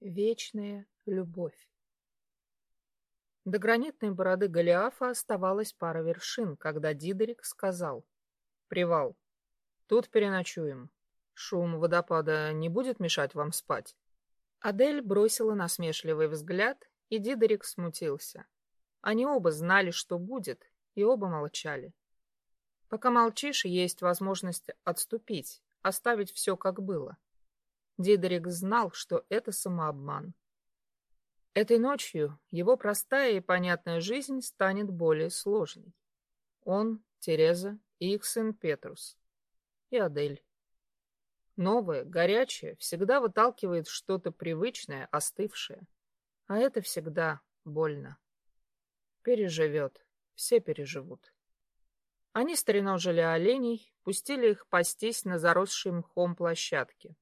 вечная любовь. До гранитной бороды Голиафа оставалась пара вершин, когда Дидерик сказал «Привал, тут переночуем. Шум водопада не будет мешать вам спать?» Адель бросила насмешливый взгляд, и Дидерик смутился. Они оба знали, что будет, и оба молчали. Пока молчишь, есть возможность отступить, оставить все как было. Дидерик знал, что это самообман. Этой ночью его простая и понятная жизнь станет более сложной. Он, Тереза и их сын Петрус. И Адель. Новое, горячее, всегда выталкивает что-то привычное, остывшее. А это всегда больно. Переживет. Все переживут. Они стреножили оленей, пустили их пастись на заросшей мхом площадке.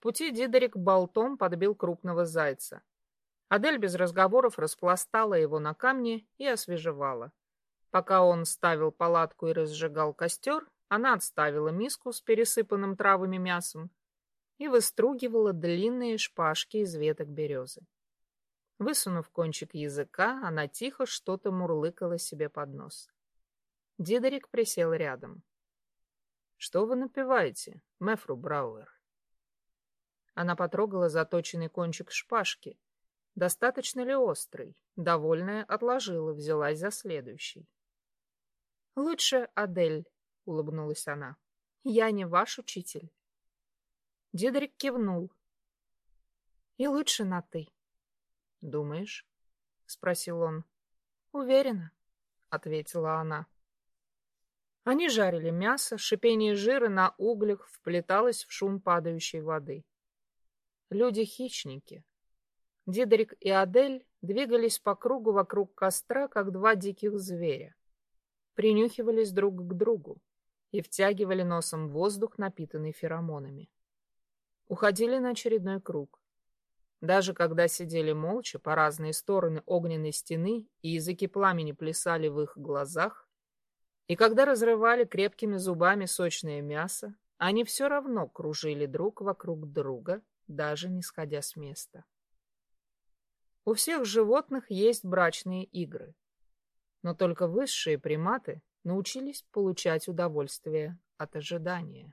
Пути Дидерик болтом подбил крупного зайца. Адель без разговоров распластала его на камне и освежевала. Пока он ставил палатку и разжигал костер, она отставила миску с пересыпанным травами мясом и выстругивала длинные шпажки из веток березы. Высунув кончик языка, она тихо что-то мурлыкала себе под нос. Дидерик присел рядом. «Что вы напеваете, Мефру Брауэр?» Она потрогала заточенный кончик шпажки. Достаточно ли острый? Довольная отложила, взялась за следующий. «Лучше Адель», — улыбнулась она. «Я не ваш учитель». Дидерик кивнул. «И лучше на «ты». «Думаешь?» — спросил он. «Уверена», — ответила она. Они жарили мясо, шипение жира на углях вплеталось в шум падающей воды. Люди-хищники. Дидерик и Адель двигались по кругу вокруг костра, как два диких зверя. Принюхивались друг к другу и втягивали носом воздух, напитанный феромонами. Уходили на очередной круг. Даже когда сидели молча по разные стороны огненной стены и языки пламени плясали в их глазах, и когда разрывали крепкими зубами сочное мясо, они все равно кружили друг вокруг друга, даже не сходя с места. У всех животных есть брачные игры, но только высшие приматы научились получать удовольствие от ожидания.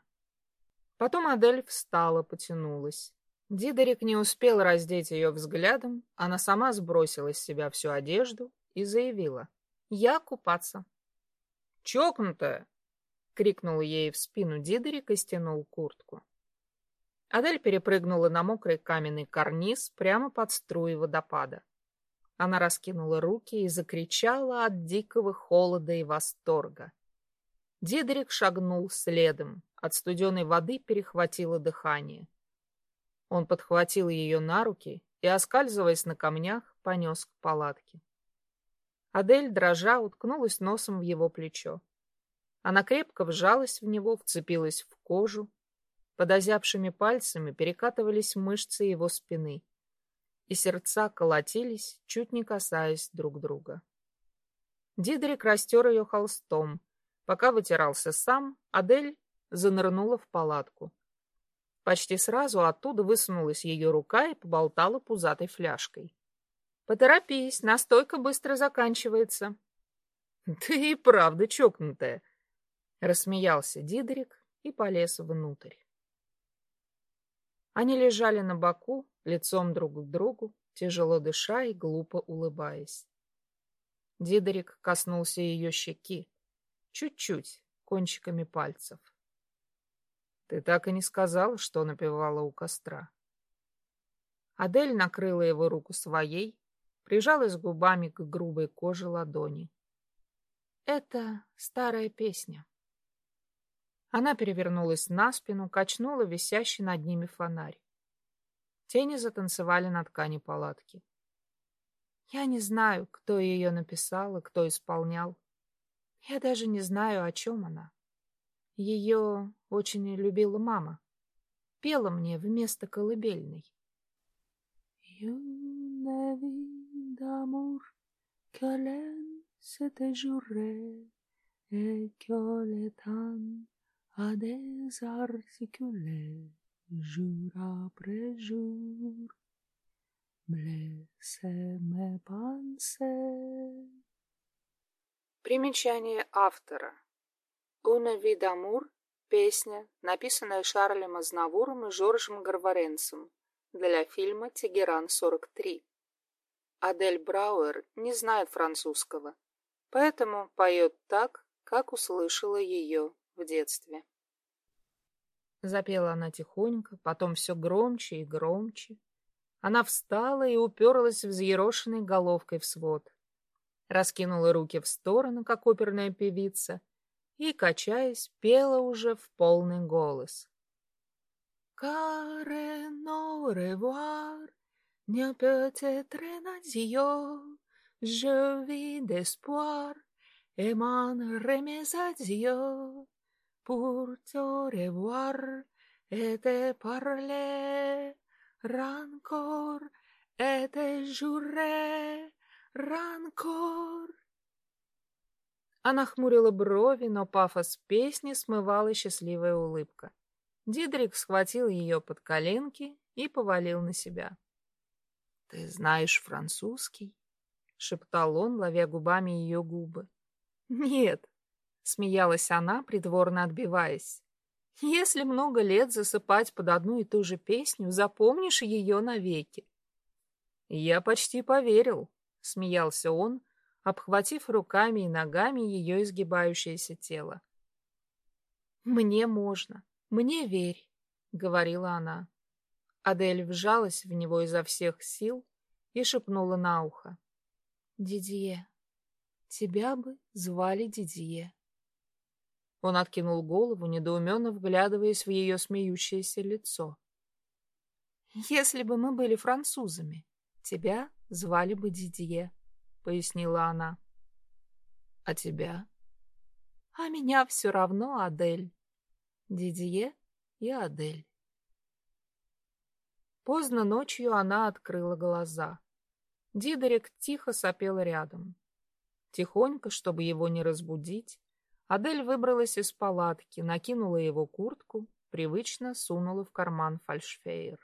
Потом Адель встала, потянулась. Дидерик не успел раздеть ее взглядом, она сама сбросила с себя всю одежду и заявила «Я купаться». «Чокнутая!» — крикнул ей в спину Дидерик и стянул куртку. Адель перепрыгнула на мокрый каменный карниз прямо под струи водопада. Она раскинула руки и закричала от дикого холода и восторга. Дидерик шагнул следом. От студеной воды перехватило дыхание. Он подхватил ее на руки и, оскальзываясь на камнях, понес к палатке. Адель, дрожа, уткнулась носом в его плечо. Она крепко вжалась в него, вцепилась в кожу. Под озябшими пальцами перекатывались мышцы его спины, и сердца колотились, чуть не касаясь друг друга. Дидрик растер ее холстом. Пока вытирался сам, Адель занырнула в палатку. Почти сразу оттуда высунулась ее рука и поболтала пузатой фляжкой. «Поторопись, настойка быстро заканчивается». «Ты и правда чокнутая», — рассмеялся Дидрик и полез внутрь. Они лежали на боку, лицом друг к другу, тяжело дыша и глупо улыбаясь. Дидрик коснулся ее щеки, чуть-чуть, кончиками пальцев. Ты так и не сказала, что напевала у костра. Адель накрыла его руку своей, прижалась губами к грубой коже ладони. Это старая песня. Она перевернулась на спину, качнула висящий над ними фонарь. Тени затанцевали на ткани палатки. Я не знаю, кто ее написал и кто исполнял. Я даже не знаю, о чем она. Ее очень любила мама. Пела мне вместо колыбельной. d'amour que l'aine s'était juré a désarticulé jour après jour. Блесеме пансе. Примечание автора. Уна Видамур – песня, написанная Шарлем Азнавуром и Жоржем Гарваренцем для фильма «Тегеран-43». Адель Брауэр не знает французского, поэтому поет так, как услышала ее в детстве. Запела она тихонько, потом все громче и громче. Она встала и уперлась взъерошенной головкой в свод. Раскинула руки в сторону, как оперная певица, и, качаясь, пела уже в полный голос. «Каре но не peut-être un adieu, je vis d'espoir, Pour te revoir et te parler, rancor et te jurer, rancor. Она хмурила брови, но пафос песни смывала счастливая улыбка. Дидрик схватил ее под коленки и повалил на себя. — Ты знаешь французский? — шептал он, ловя губами ее губы. — Нет, Смеялась она, придворно отбиваясь. Если много лет засыпать под одну и ту же песню, запомнишь ее навеки. Я почти поверил, смеялся он, обхватив руками и ногами ее изгибающееся тело. Мне можно, мне верь, говорила она. Адель вжалась в него изо всех сил и шепнула на ухо. Дидье, тебя бы звали Дидье. Он откинул голову, недоуменно вглядываясь в ее смеющееся лицо. «Если бы мы были французами, тебя звали бы Дидье», — пояснила она. «А тебя?» «А меня все равно Адель. Дидье и Адель». Поздно ночью она открыла глаза. Дидерик тихо сопел рядом. Тихонько, чтобы его не разбудить, Адель выбралась из палатки, накинула его куртку, привычно сунула в карман фальшфейер.